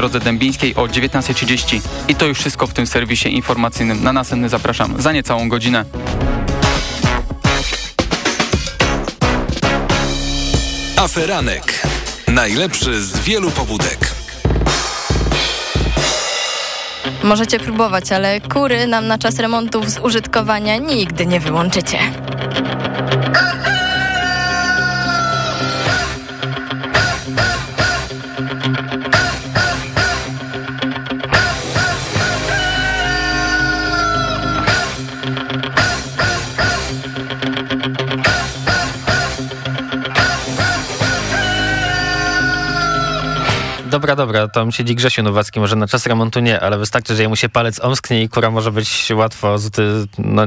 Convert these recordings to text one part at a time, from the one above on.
drodze Dębińskiej o 19.30. I to już wszystko w tym serwisie informacyjnym. Na następny zapraszam za niecałą godzinę. Aferanek. Najlepszy z wielu pobudek. Możecie próbować, ale kury nam na czas remontów z użytkowania nigdy nie wyłączycie. Dobra, dobra, tam siedzi Grzesiu Nowacki, może na czas remontu nie, ale wystarczy, że jemu się palec omsknie i kura może być łatwo, z, no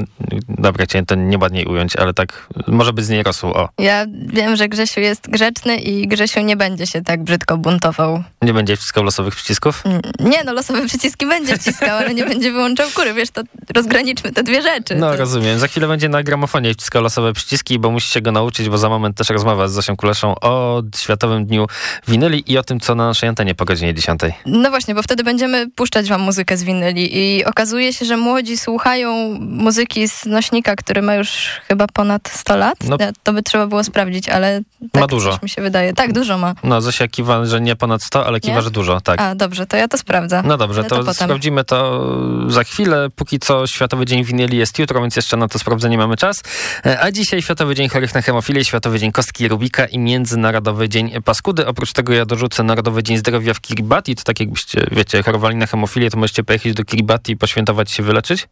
dobra, chciałem to nieładniej ująć, ale tak może być z niej rosół, o. Ja wiem, że Grzesiu jest grzeczny i Grzesiu nie będzie się tak brzydko buntował. Nie będzie wciskał losowych przycisków? Nie, no losowe przyciski będzie wciskał, ale nie będzie wyłączał kury, wiesz, to rozgraniczmy te dwie rzeczy. No to... rozumiem, za chwilę będzie na gramofonie wciskał losowe przyciski, bo musicie go nauczyć, bo za moment też rozmowa z Zosią Kuleszą o Światowym Dniu Winyli i o tym, co na naszej antenie po godzinie 10. No właśnie, bo wtedy będziemy puszczać wam muzykę z winyli i okazuje się, że młodzi słuchają muzyki z nośnika, który ma już chyba ponad 100 lat. No, to by trzeba było sprawdzić, ale tak ma dużo. mi się wydaje. Tak, dużo ma. No Zosia kiwa, że nie ponad 100, ale kiwa, nie? że dużo, tak. A, dobrze, to ja to sprawdzę. No dobrze, to, to sprawdzimy to za chwilę. Póki co Światowy Dzień Winyli jest jutro, więc jeszcze na to sprawdzenie mamy czas. E, a dzisiaj Światowy Dzień Chorych na Hemofilię, Światowy Dzień Kostki Rubika i Międzynarodowy Dzień Paskudy. Oprócz tego ja dorzucę Narodowy Dzień Zdrowia w Kiribati. To tak jakbyście, wiecie, chorowali na hemofilię, to możecie pojechać do Kiribati i poświętować się wyleczyć?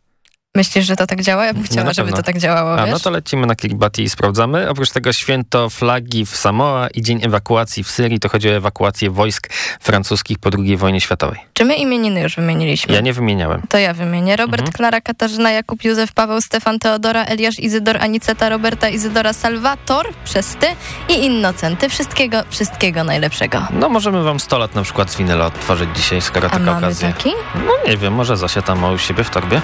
Myślisz, że to tak działa? Ja bym chciała, no żeby to tak działało, A, wiesz? no to lecimy na Kiribati i sprawdzamy. Oprócz tego święto flagi w Samoa i dzień ewakuacji w Syrii. To chodzi o ewakuację wojsk francuskich po II wojnie światowej. Czy my imieniny już wymieniliśmy? Ja nie wymieniałem. To ja wymienię. Robert, mhm. Klara, Katarzyna, Jakub, Józef, Paweł, Stefan, Teodora, Eliasz, Izydor, Aniceta, Roberta, Izydora, Salwator, przez ty i Innocenty. Wszystkiego, wszystkiego najlepszego. No możemy wam 100 lat na przykład z winyla odtworzyć dzisiaj, skoro A taka mamy okazja. taki? No nie wiem, może Zosia tam ma u siebie w torbie.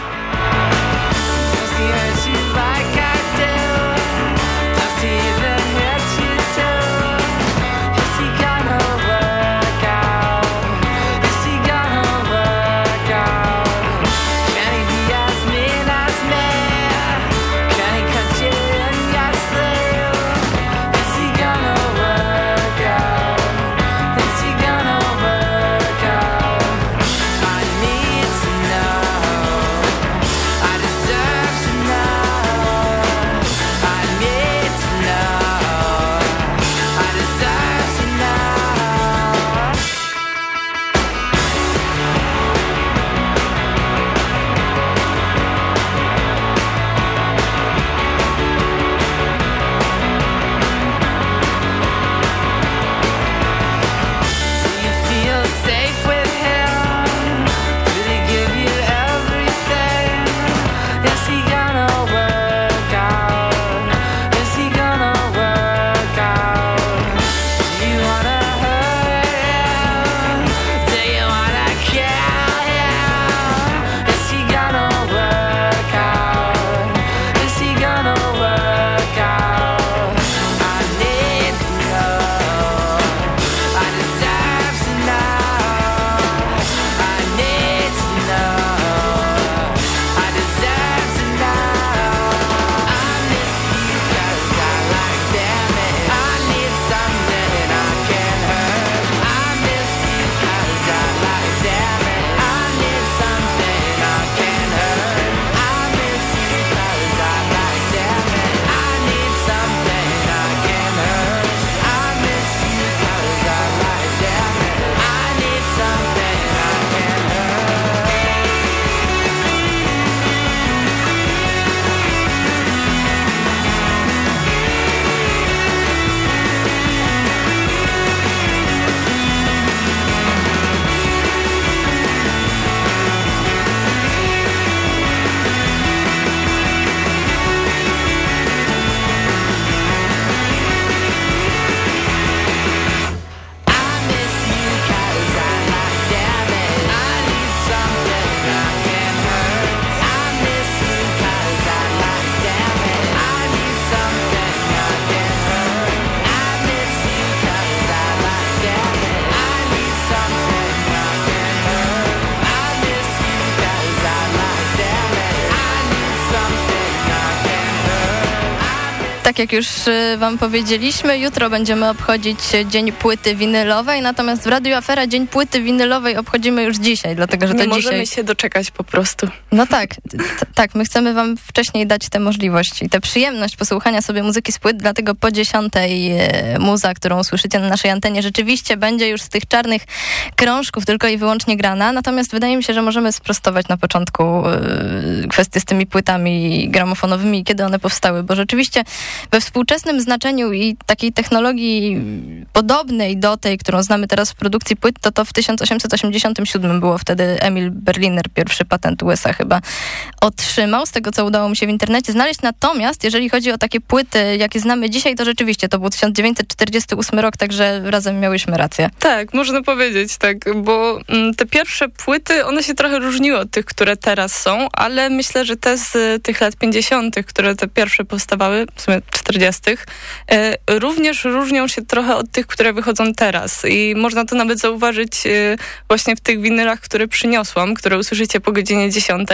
Tak jak już y, wam powiedzieliśmy, jutro będziemy obchodzić Dzień Płyty Winylowej, natomiast w Radio Afera Dzień Płyty Winylowej obchodzimy już dzisiaj, dlatego że Nie to możemy dzisiaj... się doczekać po prostu. No tak, tak, my chcemy wam wcześniej dać tę możliwość i tę przyjemność posłuchania sobie muzyki z płyt, dlatego po dziesiątej e, muza, którą słyszycie na naszej antenie, rzeczywiście będzie już z tych czarnych krążków tylko i wyłącznie grana, natomiast wydaje mi się, że możemy sprostować na początku e, kwestie z tymi płytami gramofonowymi, kiedy one powstały, bo rzeczywiście we współczesnym znaczeniu i takiej technologii podobnej do tej, którą znamy teraz w produkcji płyt, to to w 1887 było wtedy Emil Berliner, pierwszy patent USA chyba otrzymał, z tego co udało mi się w internecie znaleźć. Natomiast jeżeli chodzi o takie płyty, jakie znamy dzisiaj, to rzeczywiście to był 1948 rok, także razem miałyśmy rację. Tak, można powiedzieć tak, bo mm, te pierwsze płyty, one się trochę różniły od tych, które teraz są, ale myślę, że te z tych lat 50., które te pierwsze powstawały, w sumie 40., e, również różnią się trochę od tych, które wychodzą teraz. I można to nawet zauważyć e, właśnie w tych winylach, które przyniosłam, które usłyszycie po godzinie 10.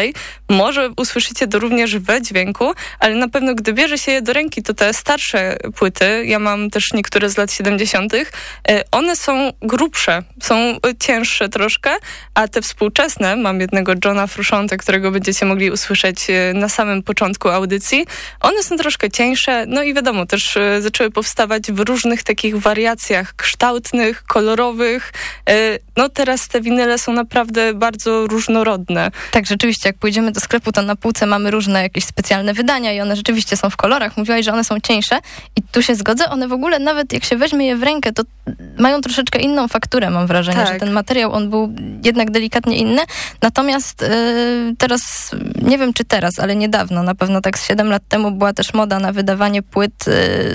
Może usłyszycie to również we dźwięku, ale na pewno gdy bierze się je do ręki, to te starsze płyty, ja mam też niektóre z lat 70., e, one są grubsze, są cięższe troszkę, a te współczesne, mam jednego Johna Frusciante, którego będziecie mogli usłyszeć na samym początku audycji, one są troszkę cieńsze, no i wiadomo, też e, zaczęły powstawać w różnych takich wariacjach kształtnych, kolorowych. E, no teraz te winyle są naprawdę bardzo różnorodne. Tak, rzeczywiście, jak pójdziemy do sklepu, to na półce mamy różne jakieś specjalne wydania i one rzeczywiście są w kolorach. Mówiłaś, że one są cieńsze i tu się zgodzę. One w ogóle nawet jak się weźmie je w rękę, to mają troszeczkę inną fakturę, mam wrażenie, tak. że ten materiał, on był jednak delikatnie inny. Natomiast yy, teraz, nie wiem czy teraz, ale niedawno, na pewno tak z 7 lat temu była też moda na wydawanie płyt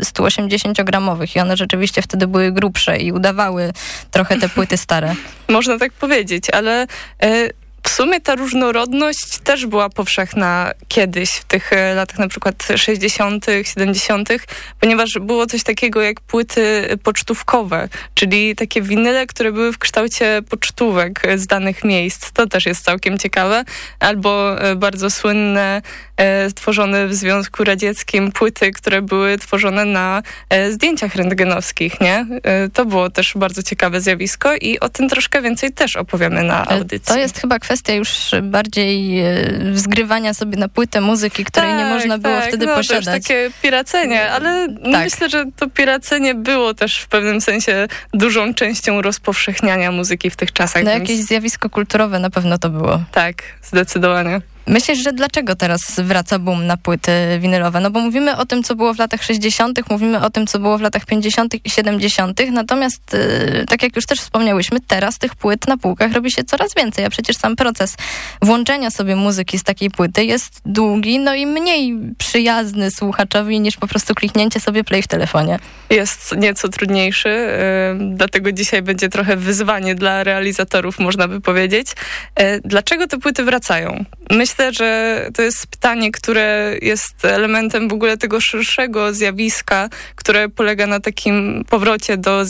180-gramowych i one rzeczywiście wtedy były grubsze i udawały trochę te płyty stare. Można tak powiedzieć, ale e, w sumie ta różnorodność też była powszechna kiedyś, w tych e, latach na przykład 60., 70., ponieważ było coś takiego jak płyty pocztówkowe, czyli takie winyle, które były w kształcie pocztówek z danych miejsc. To też jest całkiem ciekawe. Albo e, bardzo słynne, e, stworzone w Związku Radzieckim płyty, które były tworzone na zdjęciach rentgenowskich, nie? To było też bardzo ciekawe zjawisko i o tym troszkę więcej też opowiemy na audycji. To jest chyba kwestia kwestia już bardziej e, zgrywania sobie na płytę muzyki, której tak, nie można było tak, wtedy no, posiadać. To już takie piracenie, ale tak. myślę, że to piracenie było też w pewnym sensie dużą częścią rozpowszechniania muzyki w tych czasach. No więc... jakieś zjawisko kulturowe na pewno to było. Tak, zdecydowanie. Myślisz, że dlaczego teraz wraca boom na płyty winylowe? No bo mówimy o tym, co było w latach 60., mówimy o tym, co było w latach 50. i 70., natomiast yy, tak jak już też wspomniałyśmy, teraz tych płyt na półkach robi się coraz więcej, a przecież sam proces włączenia sobie muzyki z takiej płyty jest długi, no i mniej przyjazny słuchaczowi niż po prostu kliknięcie sobie play w telefonie. Jest nieco trudniejszy, yy, dlatego dzisiaj będzie trochę wyzwanie dla realizatorów, można by powiedzieć. Yy, dlaczego te płyty wracają? Myślę, myślę, że to jest pytanie, które jest elementem w ogóle tego szerszego zjawiska, które polega na takim powrocie do,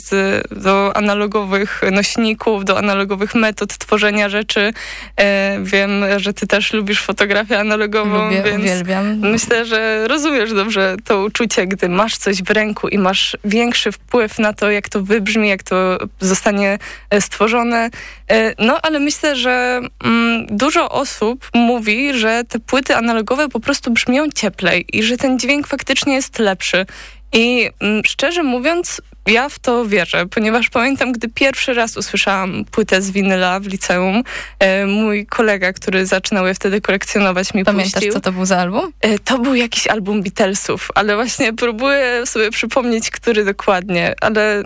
do analogowych nośników, do analogowych metod tworzenia rzeczy. E, wiem, że ty też lubisz fotografię analogową, Lubię, więc uwielbiam. myślę, że rozumiesz dobrze to uczucie, gdy masz coś w ręku i masz większy wpływ na to, jak to wybrzmi, jak to zostanie e, stworzone. E, no, ale myślę, że mm, dużo osób mówi, że te płyty analogowe po prostu brzmią cieplej i że ten dźwięk faktycznie jest lepszy. I mm, szczerze mówiąc, ja w to wierzę, ponieważ pamiętam, gdy pierwszy raz usłyszałam płytę z winyla w liceum, e, mój kolega, który zaczynał je wtedy kolekcjonować, mi Pamiętasz, puścił. co to był za album? E, to był jakiś album Beatlesów, ale właśnie próbuję sobie przypomnieć, który dokładnie, ale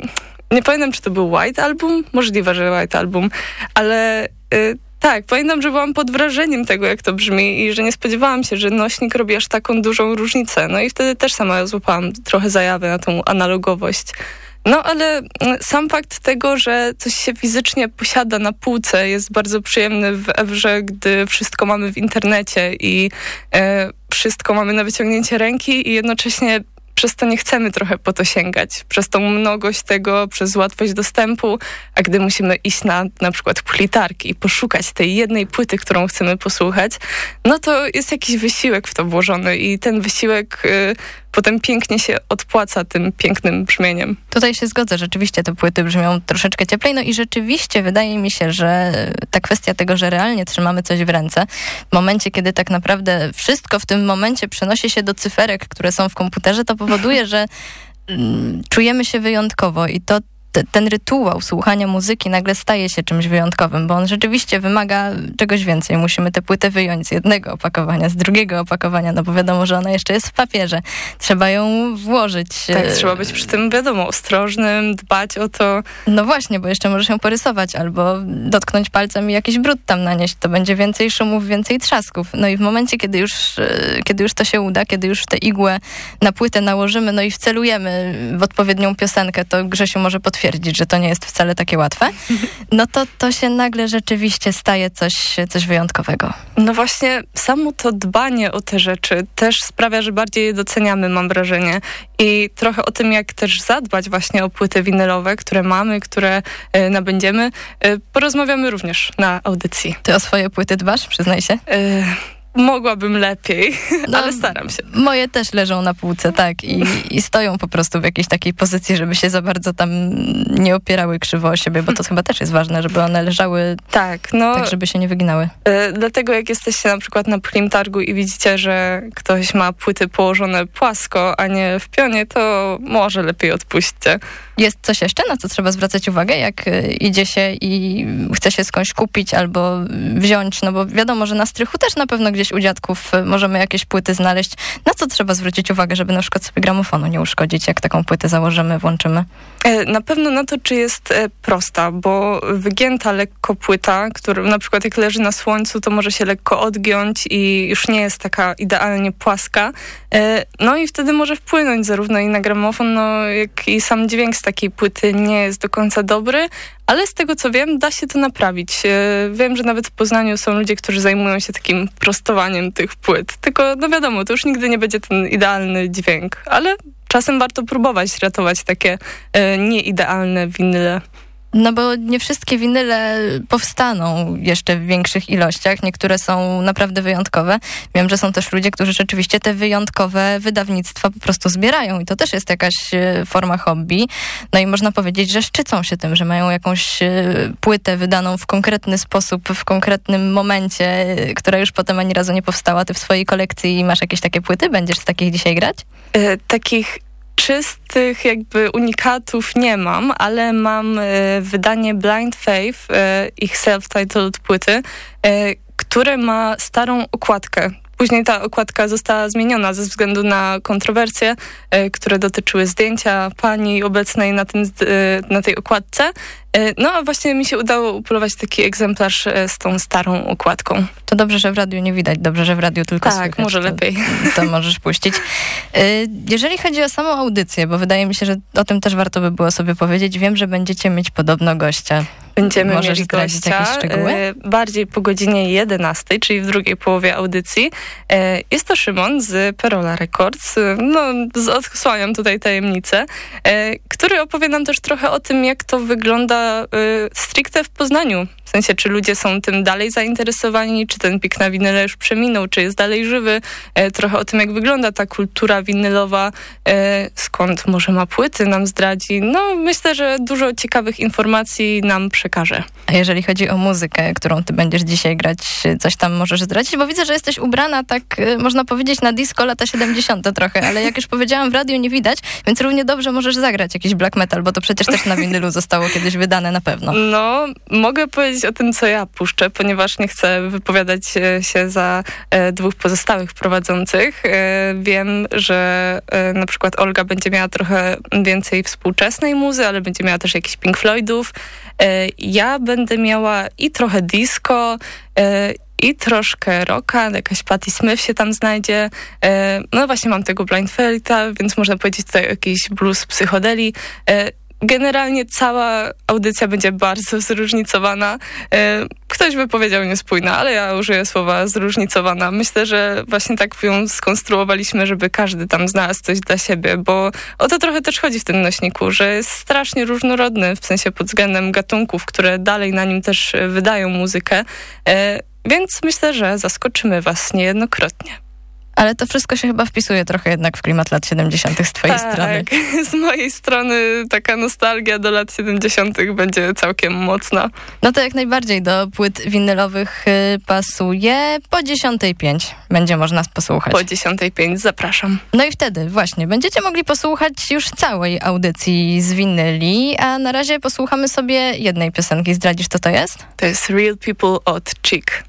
nie pamiętam, czy to był White Album, możliwe, że White Album, ale... E, tak, pamiętam, że byłam pod wrażeniem tego, jak to brzmi i że nie spodziewałam się, że nośnik robi aż taką dużą różnicę. No i wtedy też sama złapałam trochę zajawę na tą analogowość. No ale mm, sam fakt tego, że coś się fizycznie posiada na półce jest bardzo przyjemny w Ewrze, gdy wszystko mamy w internecie i e, wszystko mamy na wyciągnięcie ręki i jednocześnie przez to nie chcemy trochę po to sięgać. Przez tą mnogość tego, przez łatwość dostępu, a gdy musimy iść na na przykład plitarki i poszukać tej jednej płyty, którą chcemy posłuchać, no to jest jakiś wysiłek w to włożony i ten wysiłek y, potem pięknie się odpłaca tym pięknym brzmieniem. Tutaj się zgodzę, rzeczywiście te płyty brzmią troszeczkę cieplej, no i rzeczywiście wydaje mi się, że ta kwestia tego, że realnie trzymamy coś w ręce, w momencie, kiedy tak naprawdę wszystko w tym momencie przenosi się do cyferek, które są w komputerze, to powoduje, że mm, czujemy się wyjątkowo i to te, ten rytuał słuchania muzyki nagle staje się czymś wyjątkowym, bo on rzeczywiście wymaga czegoś więcej. Musimy tę płytę wyjąć z jednego opakowania, z drugiego opakowania, no bo wiadomo, że ona jeszcze jest w papierze. Trzeba ją włożyć. Tak, trzeba być przy tym, wiadomo, ostrożnym, dbać o to. No właśnie, bo jeszcze możesz ją porysować albo dotknąć palcem i jakiś brud tam nanieść. To będzie więcej szumów, więcej trzasków. No i w momencie, kiedy już, e, kiedy już to się uda, kiedy już tę igłę na płytę nałożymy, no i wcelujemy w odpowiednią piosenkę, to Grzesiu może potwierdzić, twierdzić, że to nie jest wcale takie łatwe, no to to się nagle rzeczywiście staje coś, coś wyjątkowego. No właśnie, samo to dbanie o te rzeczy też sprawia, że bardziej je doceniamy, mam wrażenie. I trochę o tym, jak też zadbać właśnie o płyty winylowe, które mamy, które y, nabędziemy, y, porozmawiamy również na audycji. Ty o swoje płyty dbasz, przyznaj się? Y Mogłabym lepiej, no, ale staram się. Moje też leżą na półce, tak, i, i, stoją po prostu w jakiejś takiej pozycji, żeby się za bardzo tam nie opierały krzywo o siebie, bo to chyba też jest ważne, żeby one leżały tak, no, tak żeby się nie wyginały. Yy, dlatego jak jesteście na przykład na prim targu i widzicie, że ktoś ma płyty położone płasko, a nie w pionie, to może lepiej odpuśćcie. Jest coś jeszcze, na co trzeba zwracać uwagę, jak y, idzie się i chce się skądś kupić albo wziąć, no bo wiadomo, że na strychu też na pewno gdzieś u dziadków y, możemy jakieś płyty znaleźć. Na co trzeba zwrócić uwagę, żeby na przykład sobie gramofonu nie uszkodzić, jak taką płytę założymy, włączymy? E, na pewno na to, czy jest e, prosta, bo wygięta lekko płyta, która na przykład jak leży na słońcu, to może się lekko odgiąć i już nie jest taka idealnie płaska. E, no i wtedy może wpłynąć zarówno i na gramofon, no, jak i sam dźwięk z takiej płyty nie jest do końca dobry, ale z tego co wiem, da się to naprawić. Wiem, że nawet w Poznaniu są ludzie, którzy zajmują się takim prostowaniem tych płyt. Tylko, no wiadomo, to już nigdy nie będzie ten idealny dźwięk, ale czasem warto próbować ratować takie e, nieidealne winyle. No bo nie wszystkie winyle powstaną jeszcze w większych ilościach. Niektóre są naprawdę wyjątkowe. Wiem, że są też ludzie, którzy rzeczywiście te wyjątkowe wydawnictwa po prostu zbierają i to też jest jakaś e, forma hobby. No i można powiedzieć, że szczycą się tym, że mają jakąś e, płytę wydaną w konkretny sposób, w konkretnym momencie, e, która już potem ani razu nie powstała. Ty w swojej kolekcji masz jakieś takie płyty? Będziesz z takich dzisiaj grać? E, takich czystych jakby unikatów nie mam, ale mam e, wydanie Blind Faith, e, ich self-titled płyty, e, które ma starą okładkę. Później ta okładka została zmieniona ze względu na kontrowersje, które dotyczyły zdjęcia pani obecnej na, tym, na tej okładce. E, no a właśnie mi się udało upolować taki egzemplarz e, z tą starą okładką. To dobrze, że w radiu nie widać, dobrze, że w radiu tylko tak, słychać. Tak, może lepiej. To możesz puścić. E, jeżeli chodzi o samą audycję, bo wydaje mi się, że o tym też warto by było sobie powiedzieć, wiem, że będziecie mieć podobno gościa. Będziemy Możesz mieli gościa, jakieś szczegóły? bardziej po godzinie 11, czyli w drugiej połowie audycji. Jest to Szymon z Perola Records. No, odsłaniam tutaj tajemnicę, który opowie nam też trochę o tym, jak to wygląda stricte w Poznaniu. W sensie, czy ludzie są tym dalej zainteresowani, czy ten pik na winyle już przeminął, czy jest dalej żywy. E, trochę o tym, jak wygląda ta kultura winylowa, e, skąd może ma płyty nam zdradzi. No, myślę, że dużo ciekawych informacji nam przekaże. A jeżeli chodzi o muzykę, którą ty będziesz dzisiaj grać, coś tam możesz zdradzić? Bo widzę, że jesteś ubrana tak, e, można powiedzieć, na disco lata 70 trochę, ale jak już powiedziałam, w radiu nie widać, więc równie dobrze możesz zagrać jakiś black metal, bo to przecież też na winylu zostało kiedyś wydane na pewno. No, mogę powiedzieć powiedzieć o tym, co ja puszczę, ponieważ nie chcę wypowiadać e, się za e, dwóch pozostałych prowadzących. E, wiem, że na przykład Olga będzie miała trochę więcej współczesnej muzy, ale będzie miała też jakiś Pink Floydów. Ja będę miała i trochę disco, i troszkę rocka, jakaś Patti Smith się tam znajdzie. No właśnie mam tego Blind Felita, więc można powiedzieć tutaj jakiś blues psychodeli. Generalnie cała audycja będzie bardzo zróżnicowana. E, ktoś by powiedział niespójna, ale ja użyję słowa zróżnicowana. Myślę, że właśnie tak ją skonstruowaliśmy, żeby każdy tam znalazł coś dla siebie, bo o to trochę też chodzi w tym nośniku, że jest strasznie różnorodny, w sensie pod względem gatunków, które dalej na nim też wydają muzykę. E, więc myślę, że zaskoczymy Was niejednokrotnie. Ale to wszystko się chyba wpisuje trochę jednak w klimat lat 70. z twojej tak, strony. z mojej strony taka nostalgia do lat 70. będzie całkiem mocna. No to jak najbardziej do płyt winylowych y, pasuje. Po 10.05 będzie można posłuchać. Po 10.05 zapraszam. No i wtedy właśnie będziecie mogli posłuchać już całej audycji z winyli, a na razie posłuchamy sobie jednej piosenki. Zdradzisz, co to jest? To jest Real People od Chick.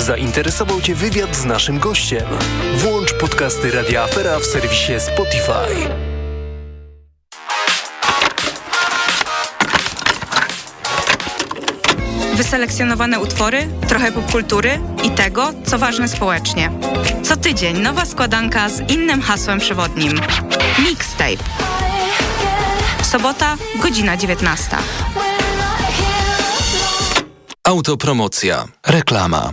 Zainteresował Cię wywiad z naszym gościem? Włącz podcasty Radia Afera w serwisie Spotify. Wyselekcjonowane utwory, trochę popkultury i tego, co ważne społecznie. Co tydzień nowa składanka z innym hasłem przewodnim. Mixtape. Sobota, godzina 19. Autopromocja. Reklama.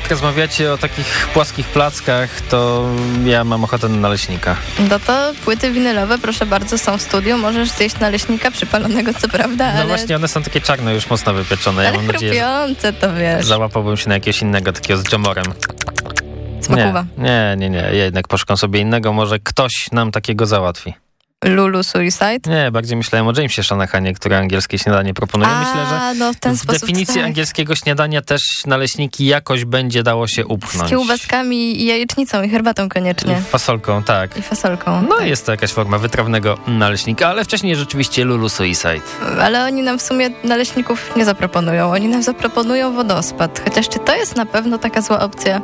Tak rozmawiacie o takich płaskich plackach, to ja mam ochotę na naleśnika. No to płyty winylowe, proszę bardzo, są w studiu. Możesz zjeść naleśnika przypalonego, co prawda, No ale... właśnie, one są takie czarne, już mocno wypieczone. Ja ale mam nadzieję, że to wiesz. załapałbym się na jakiegoś innego, takiego z dżemorem. Smakuwa. Nie, nie, nie, nie. Ja jednak poszukam sobie innego. Może ktoś nam takiego załatwi. Lulu Suicide? Nie, bardziej myślałem o Jamesie Shanahanie, który angielskie śniadanie proponuje. A, Myślę, że no w, ten w sposób, definicji tak. angielskiego śniadania też naleśniki jakoś będzie dało się Z upchnąć. kiełbaskami i jajecznicą i herbatą koniecznie. Fasolką, tak. I fasolką. No tak. jest to jakaś forma wytrawnego naleśnika, ale wcześniej rzeczywiście Lulu Suicide. Ale oni nam w sumie naleśników nie zaproponują. Oni nam zaproponują wodospad. Chociaż czy to jest na pewno taka zła opcja?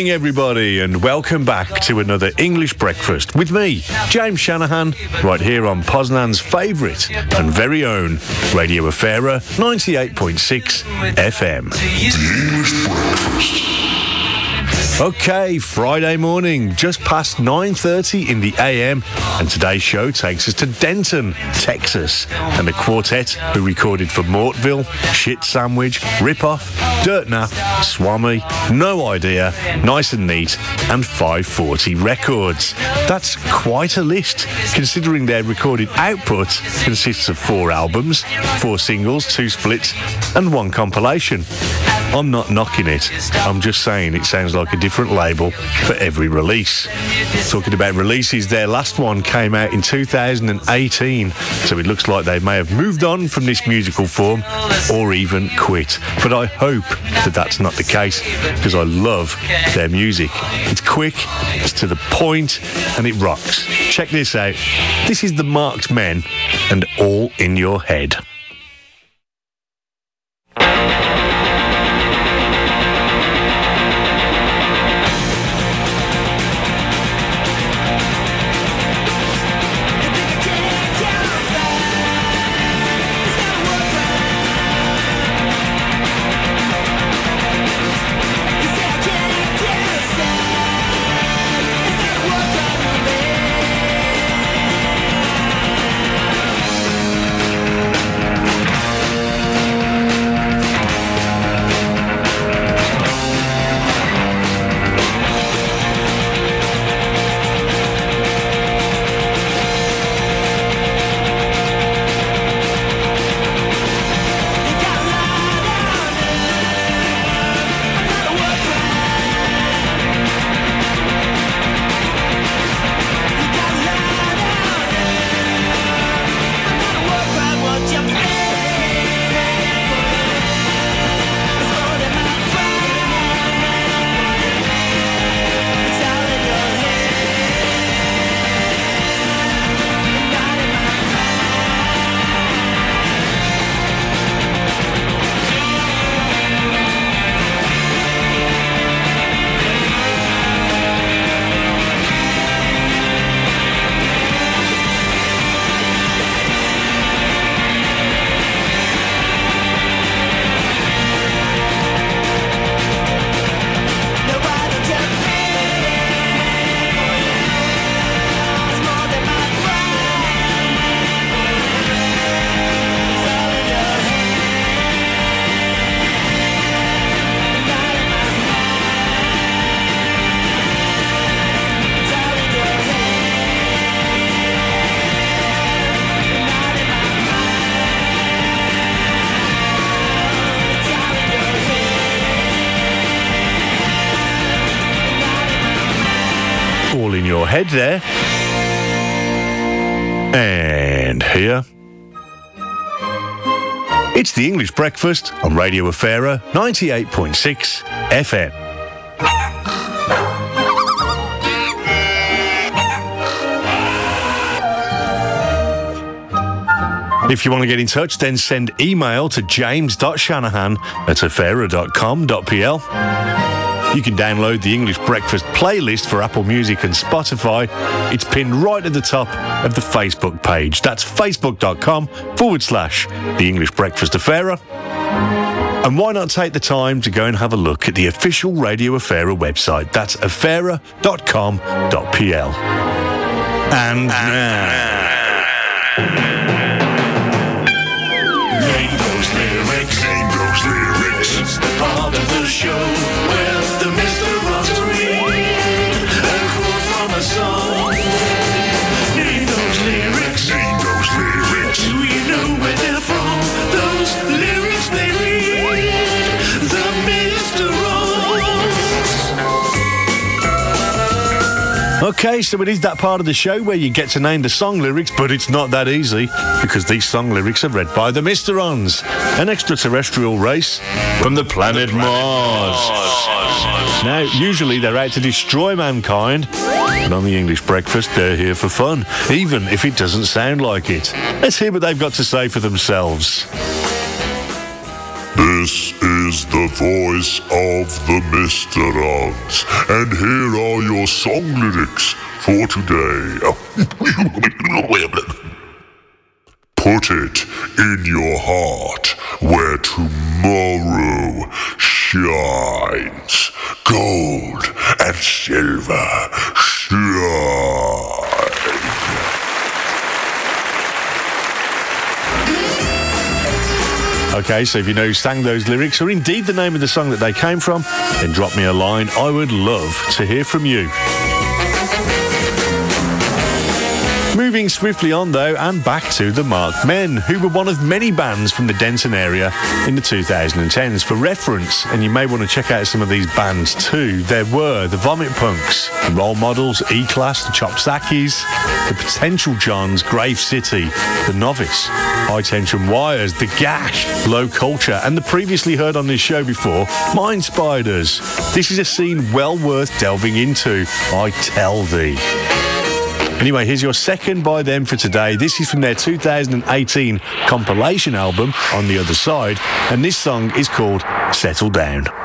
Morning, everybody, and welcome back to another English breakfast with me, James Shanahan, right here on Poznan's favourite and very own Radio Afera 98.6 FM. The English breakfast. Okay, Friday morning, just past 9.30 in the AM, and today's show takes us to Denton, Texas, and the quartet who recorded for Mortville, Shit Sandwich, Rip Off, Dirt Nap, Swami, No Idea, Nice and Neat, and 540 Records. That's quite a list, considering their recorded output consists of four albums, four singles, two splits, and one compilation. I'm not knocking it. I'm just saying it sounds like a different label for every release. Talking about releases, their last one came out in 2018, so it looks like they may have moved on from this musical form or even quit. But I hope that that's not the case because I love their music. It's quick, it's to the point, and it rocks. Check this out. This is The Marked Men and All in Your Head. There. And here. It's the English Breakfast on Radio Afera 98.6 FM. If you want to get in touch, then send email to james.shanahan at afera.com.pl. You can download the English Breakfast playlist for Apple Music and Spotify. It's pinned right at the top of the Facebook page. That's facebook.com forward slash the English Breakfast Affair. And why not take the time to go and have a look at the official Radio Affaira website? That's affaira.com.pl. And now. Name Okay, so it is that part of the show where you get to name the song lyrics, but it's not that easy because these song lyrics are read by the Mysterons, an extraterrestrial race from the planet Mars. Now, usually they're out to destroy mankind, but on the English breakfast, they're here for fun, even if it doesn't sound like it. Let's hear what they've got to say for themselves. This is the voice of the Mr. Mysterons, and here are your song lyrics for today. Put it in your heart where tomorrow shines. Gold and silver shine. Okay, so if you know who sang those lyrics, or indeed the name of the song that they came from, then drop me a line. I would love to hear from you. Moving swiftly on, though, and back to the Marked Men, who were one of many bands from the Denton area in the 2010s. For reference, and you may want to check out some of these bands too, there were the Vomit Punks, the Role Models, E-Class, the Chopsackies, the Potential Johns, Grave City, the Novice, High Tension Wires, the Gash, Low Culture, and the previously heard on this show before, Mind Spiders. This is a scene well worth delving into, I tell thee. Anyway, here's your second by them for today. This is from their 2018 compilation album, On the Other Side, and this song is called Settle Down.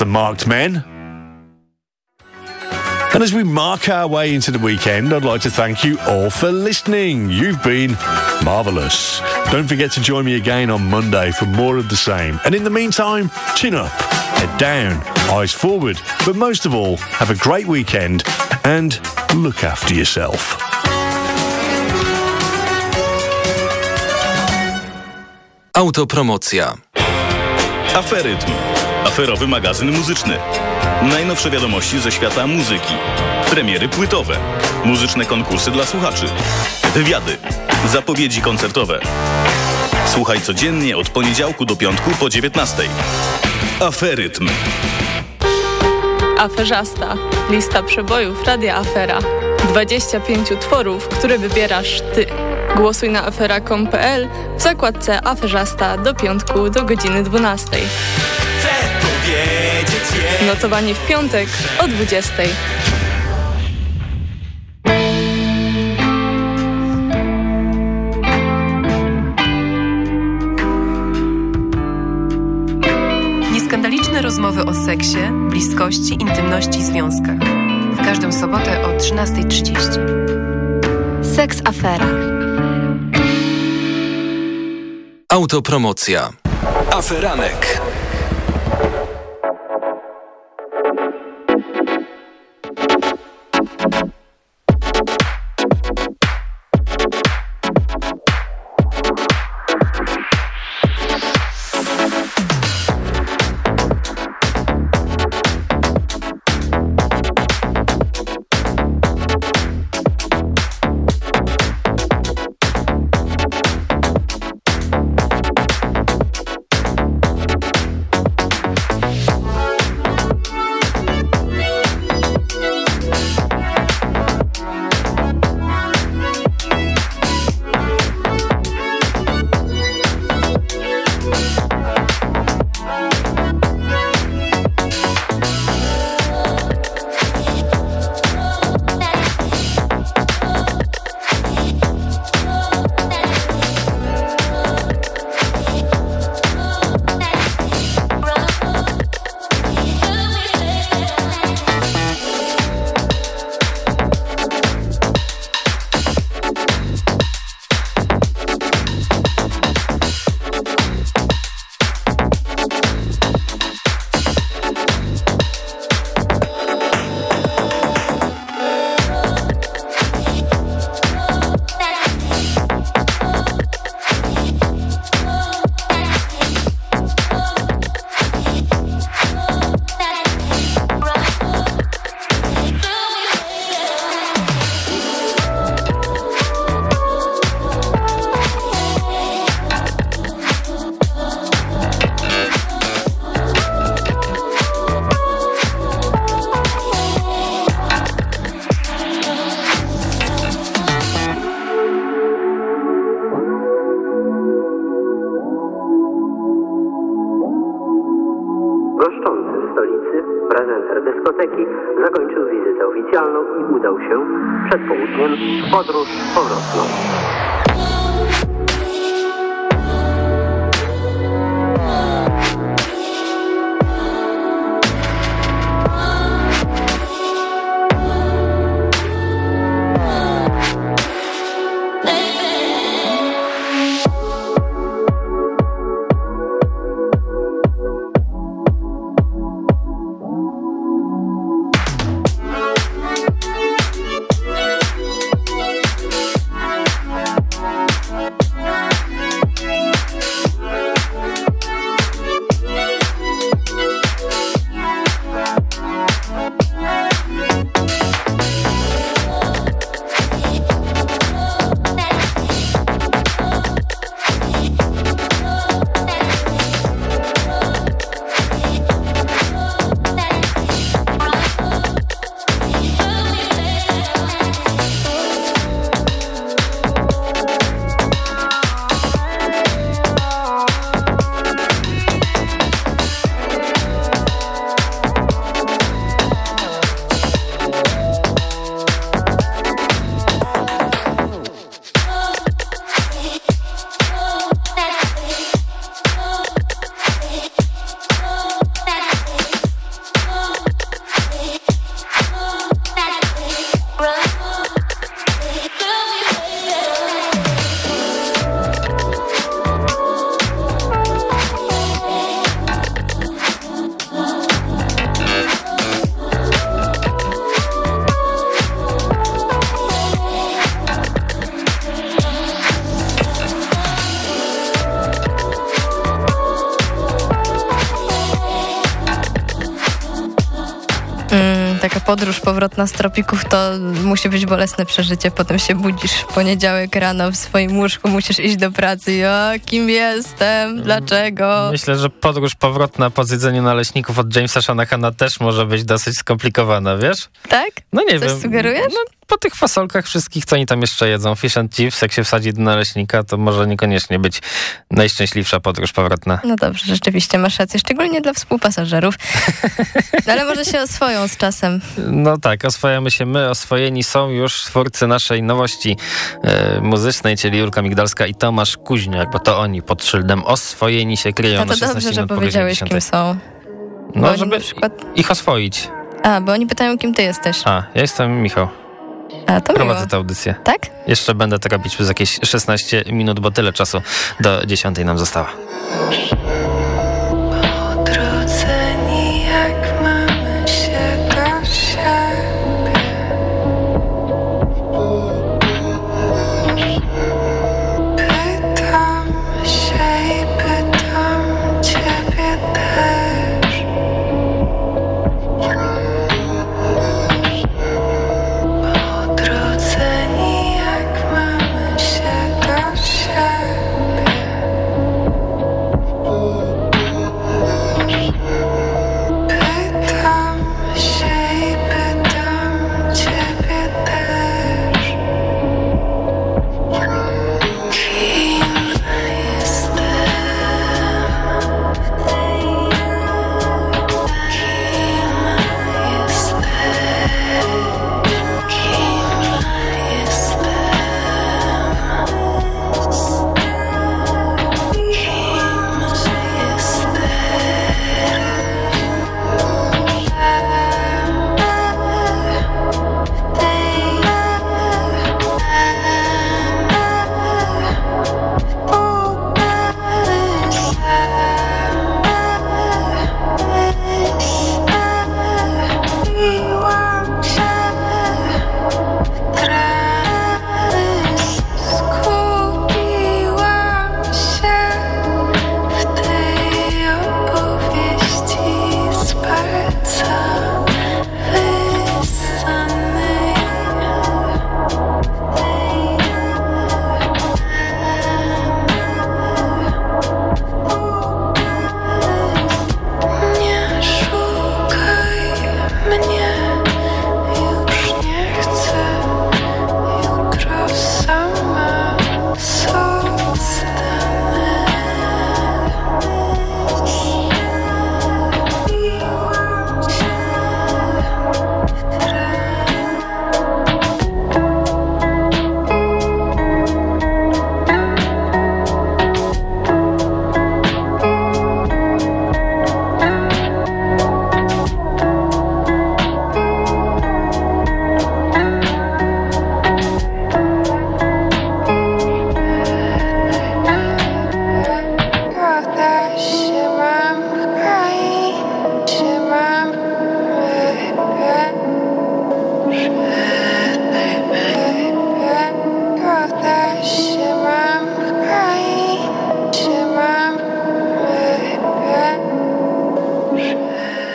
The marked men. And as we mark our way into the weekend, I'd like to thank you all for listening. You've been marvellous. Don't forget to join me again on Monday for more of the same. And in the meantime, chin up, head down, eyes forward. But most of all, have a great weekend and look after yourself. Autopromocja. Aferytm. Aferowy magazyn muzyczny. Najnowsze wiadomości ze świata muzyki. Premiery płytowe. Muzyczne konkursy dla słuchaczy. Wywiady. Zapowiedzi koncertowe. Słuchaj codziennie od poniedziałku do piątku po 19. Aferytm. Aferzasta. Lista przebojów Radia Afera. 25 tworów, które wybierasz ty. Głosuj na afera.com.pl w zakładce Aferzasta do piątku do godziny 12. Notowanie w piątek o 20. Nieskandaliczne rozmowy o seksie, bliskości, intymności i związkach. W każdą sobotę o 13.30. Seks Afera. Autopromocja. Aferanek. Goszczący w stolicy prezenter dyskoteki zakończył wizytę oficjalną i udał się przed południem w podróż powrotną. Podróż powrotna z tropików to musi być bolesne przeżycie. Potem się budzisz w poniedziałek rano w swoim łóżku, musisz iść do pracy. Ja, kim jestem? Dlaczego? Myślę, że podróż powrotna po zjedzeniu naleśników od Jamesa Shanahana też może być dosyć skomplikowana, wiesz? Tak? No nie Coś wiem. sugerujesz? No, po tych fasolkach wszystkich, co oni tam jeszcze jedzą, fish and chips, jak się wsadzi do naleśnika, to może niekoniecznie być najszczęśliwsza podróż powrotna. No dobrze, rzeczywiście masz rację, szczególnie dla współpasażerów. No, ale może się oswoją z czasem. No tak, oswajamy się my, oswojeni są już twórcy naszej nowości e, muzycznej, czyli Julka Migdalska i Tomasz Kuźniak, bo to oni pod szyldem oswojeni się kryją No to 16 dobrze, że powiedziałeś, kim 10. są. Bo No, oni żeby przykład... ich oswoić. A, bo oni pytają, kim ty jesteś. A, ja jestem Michał. A, to miło. Prowadzę tę audycję. Tak? Jeszcze będę to robić przez jakieś 16 minut, bo tyle czasu do 10 nam została.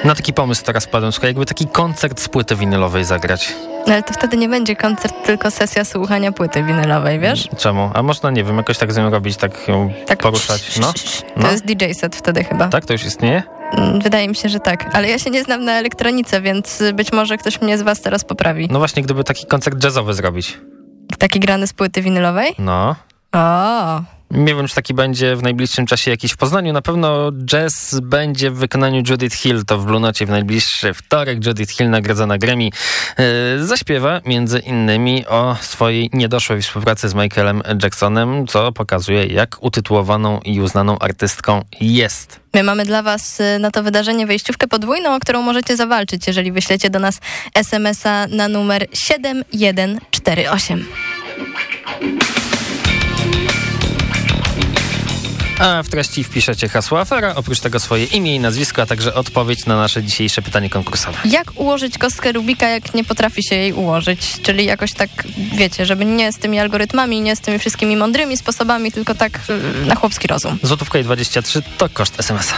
Na taki pomysł teraz padłem, słuchaj, jakby taki koncert z płyty winylowej zagrać. Ale to wtedy nie będzie koncert, tylko sesja słuchania płyty winylowej, wiesz? Mm, czemu? A można, nie wiem, jakoś tak z nią robić, tak ją tak. poruszać, no? no? To jest DJ set wtedy chyba. Tak? To już istnieje? Mm, Wydaje mi się, że tak. Ale ja się nie znam na elektronice, więc być może ktoś mnie z was teraz poprawi. No właśnie, gdyby taki koncert jazzowy zrobić. Taki grany z płyty winylowej? No. O, Nie wiem, czy taki będzie w najbliższym czasie jakiś w Poznaniu. Na pewno jazz będzie w wykonaniu Judith Hill. To w Blunocie w najbliższy wtorek. Judith Hill, nagradzana Grammy, yy, zaśpiewa między innymi o swojej niedoszłej współpracy z Michaelem Jacksonem, co pokazuje, jak utytułowaną i uznaną artystką jest. My mamy dla Was y, na to wydarzenie wejściówkę podwójną, o którą możecie zawalczyć, jeżeli wyślecie do nas SMS-a na numer 7148. A w treści wpiszecie hasło afera, oprócz tego swoje imię i nazwisko, a także odpowiedź na nasze dzisiejsze pytanie konkursowe. Jak ułożyć kostkę Rubika, jak nie potrafi się jej ułożyć? Czyli jakoś tak, wiecie, żeby nie z tymi algorytmami, nie z tymi wszystkimi mądrymi sposobami, tylko tak y, na chłopski rozum. Złotówka i 23 to koszt SMS-a.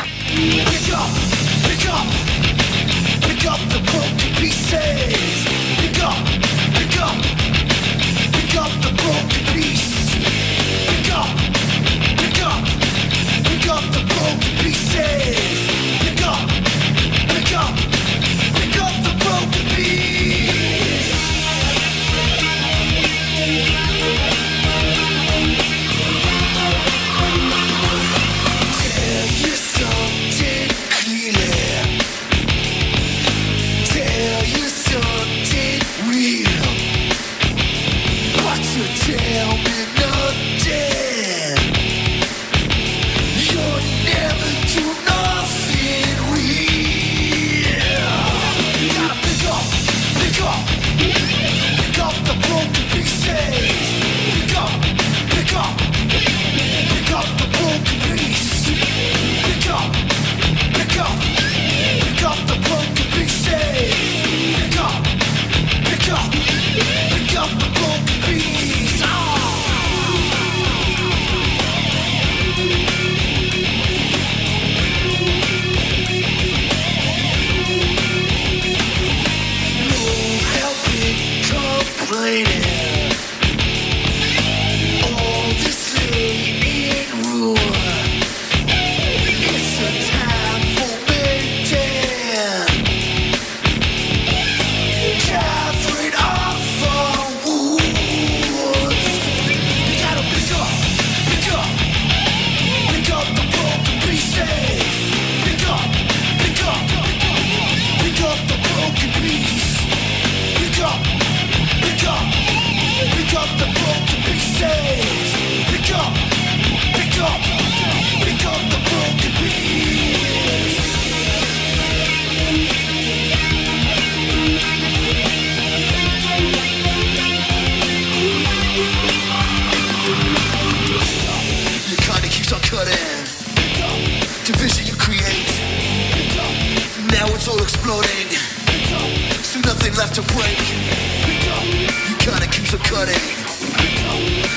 You Gotta keep your cutting.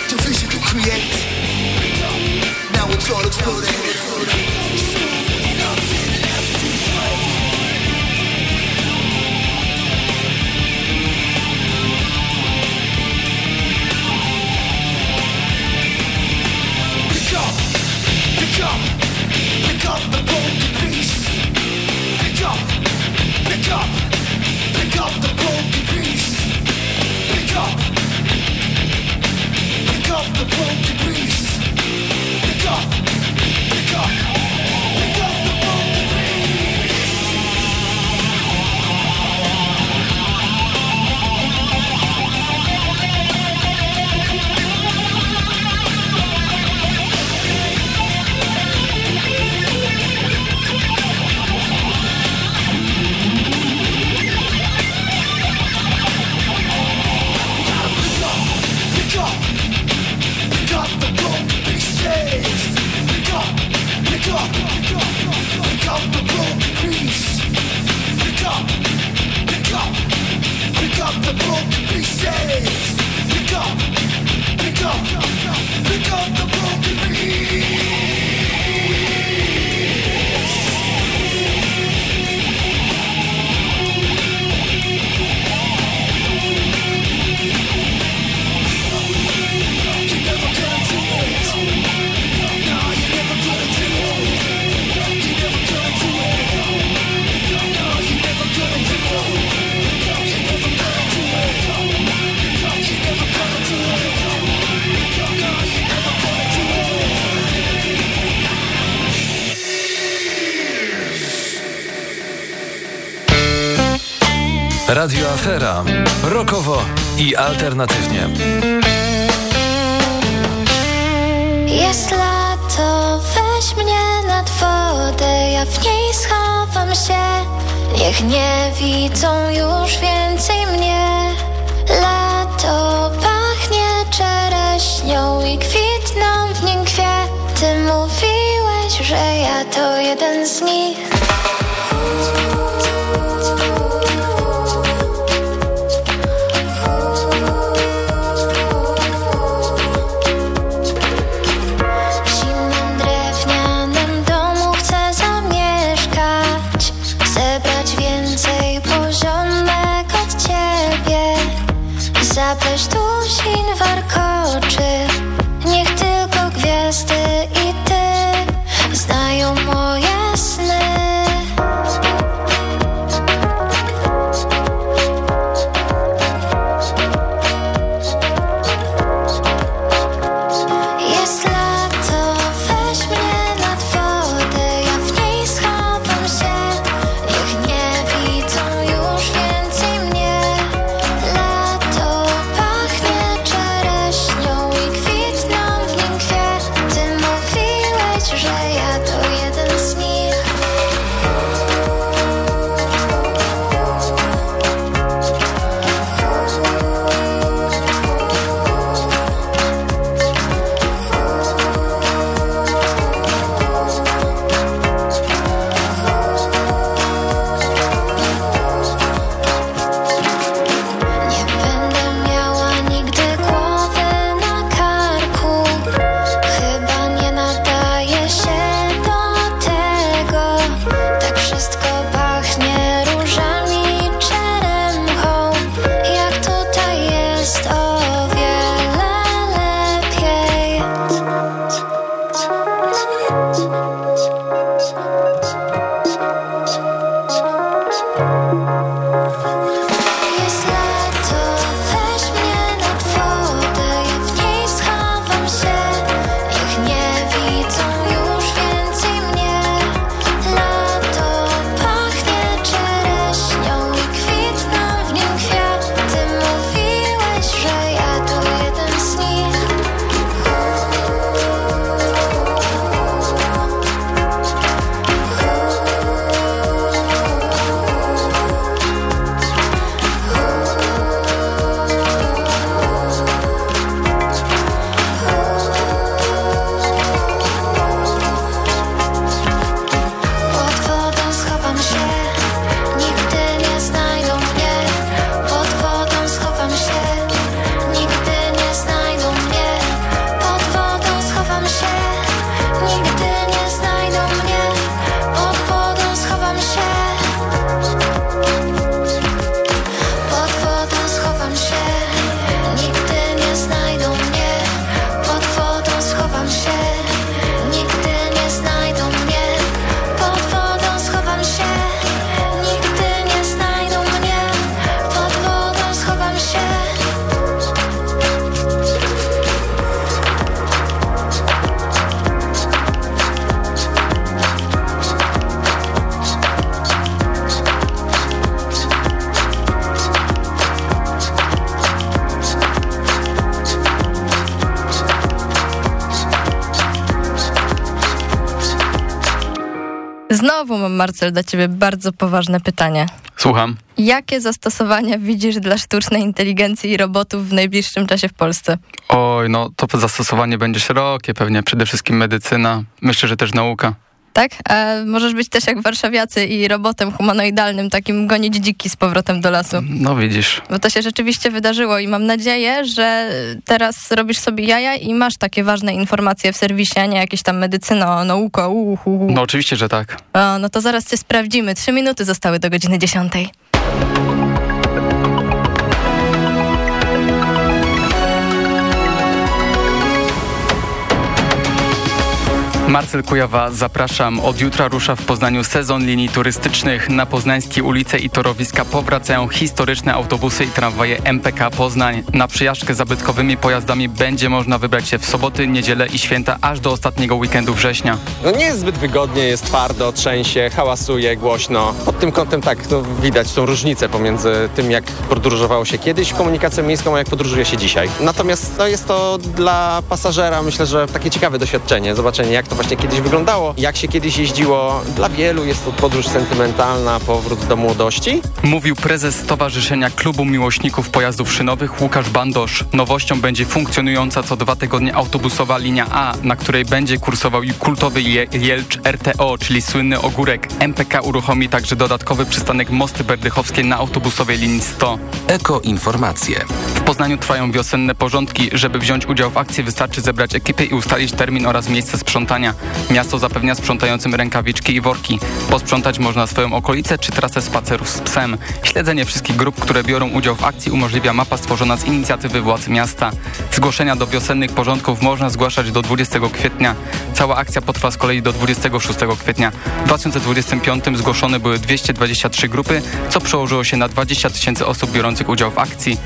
Division you create. Now it's all exploding. the point to be. shade Radio Afera. Rokowo i alternatywnie. Jest lato, weź mnie nad wodę, ja w niej schowam się. Niech nie widzą już więcej mnie. Lato pachnie czereśnią i kwitną w nim kwiaty. Mówiłeś, że ja to jeden z nich. Znowu mam, Marcel, dla ciebie bardzo poważne pytanie. Słucham. Jakie zastosowania widzisz dla sztucznej inteligencji i robotów w najbliższym czasie w Polsce? Oj, no to zastosowanie będzie szerokie, pewnie przede wszystkim medycyna. Myślę, że też nauka. Tak? A możesz być też jak warszawiacy i robotem humanoidalnym, takim gonić dziki z powrotem do lasu. No widzisz. Bo to się rzeczywiście wydarzyło i mam nadzieję, że teraz robisz sobie jaja i masz takie ważne informacje w serwisie, a nie jakieś tam medycyna, nauka, uhu. No oczywiście, że tak. O, no to zaraz cię sprawdzimy. Trzy minuty zostały do godziny dziesiątej. Marcel Kujawa, zapraszam. Od jutra rusza w Poznaniu sezon linii turystycznych. Na poznańskie ulice i torowiska powracają historyczne autobusy i tramwaje MPK Poznań. Na przyjażdżkę zabytkowymi pojazdami będzie można wybrać się w soboty, niedzielę i święta aż do ostatniego weekendu września. No nie jest zbyt wygodnie, jest twardo, trzęsie, hałasuje, głośno. Pod tym kątem tak, no, widać tą różnicę pomiędzy tym, jak podróżowało się kiedyś komunikacją miejską, a jak podróżuje się dzisiaj. Natomiast no, jest to dla pasażera, myślę, że takie ciekawe doświadczenie, zobaczenie jak to właśnie kiedyś wyglądało, jak się kiedyś jeździło. Dla wielu jest to podróż sentymentalna, powrót do młodości. Mówił prezes Stowarzyszenia Klubu Miłośników Pojazdów Szynowych Łukasz Bandosz. Nowością będzie funkcjonująca co dwa tygodnie autobusowa linia A, na której będzie kursował i kultowy je Jelcz RTO, czyli słynny ogórek. MPK uruchomi także dodatkowy przystanek Mosty Berdychowskie na autobusowej linii 100. Ekoinformacje. W Poznaniu trwają wiosenne porządki. Żeby wziąć udział w akcji wystarczy zebrać ekipę i ustalić termin oraz miejsce sprzątania. Miasto zapewnia sprzątającym rękawiczki i worki. Posprzątać można swoją okolicę czy trasę spacerów z psem. Śledzenie wszystkich grup, które biorą udział w akcji umożliwia mapa stworzona z inicjatywy władz miasta. Zgłoszenia do wiosennych porządków można zgłaszać do 20 kwietnia. Cała akcja potrwa z kolei do 26 kwietnia. W 2025 zgłoszone były 223 grupy, co przełożyło się na 20 tysięcy osób biorących udział w akcji.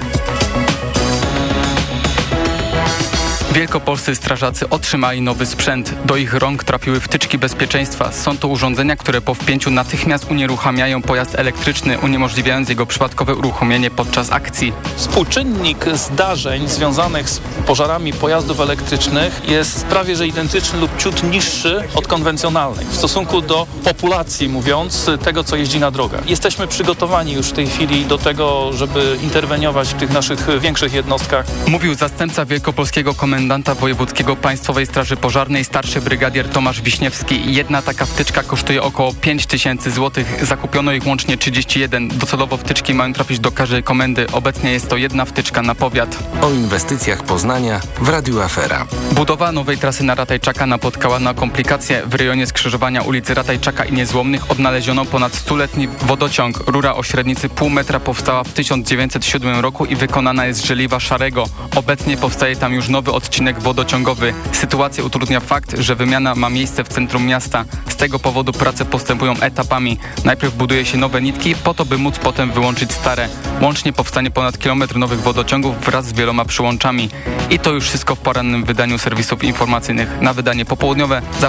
Wielkopolscy strażacy otrzymali nowy sprzęt. Do ich rąk trafiły wtyczki bezpieczeństwa. Są to urządzenia, które po wpięciu natychmiast unieruchamiają pojazd elektryczny, uniemożliwiając jego przypadkowe uruchomienie podczas akcji. Współczynnik zdarzeń związanych z pożarami pojazdów elektrycznych jest prawie że identyczny lub ciut niższy od konwencjonalnej w stosunku do populacji, mówiąc, tego co jeździ na drogach. Jesteśmy przygotowani już w tej chwili do tego, żeby interweniować w tych naszych większych jednostkach. Mówił zastępca wielkopolskiego komendanta wojewódzkiego Państwowej Straży Pożarnej starszy brygadier Tomasz Wiśniewski. Jedna taka wtyczka kosztuje około 5 tysięcy złotych. Zakupiono ich łącznie 31. Docelowo wtyczki mają trafić do każdej komendy. Obecnie jest to jedna wtyczka na powiat. O inwestycjach Poznania w Radiu Afera. Budowa nowej trasy na Ratajczaka napotkała na komplikacje. W rejonie skrzyżowania ulicy Ratajczaka i Niezłomnych odnaleziono ponad stuletni wodociąg. Rura o średnicy pół metra powstała w 1907 roku i wykonana jest z żeliwa szarego. Obecnie powstaje tam już nowy odcinek wodociągowy. Sytuację utrudnia fakt, że wymiana ma miejsce w centrum miasta. Z tego powodu prace postępują etapami. Najpierw buduje się nowe nitki, po to by móc potem wyłączyć stare. Łącznie powstanie ponad kilometr nowych wodociągów wraz z wieloma przyłączami. I to już wszystko w porannym wydaniu serwisów informacyjnych. Na wydanie popołudniowe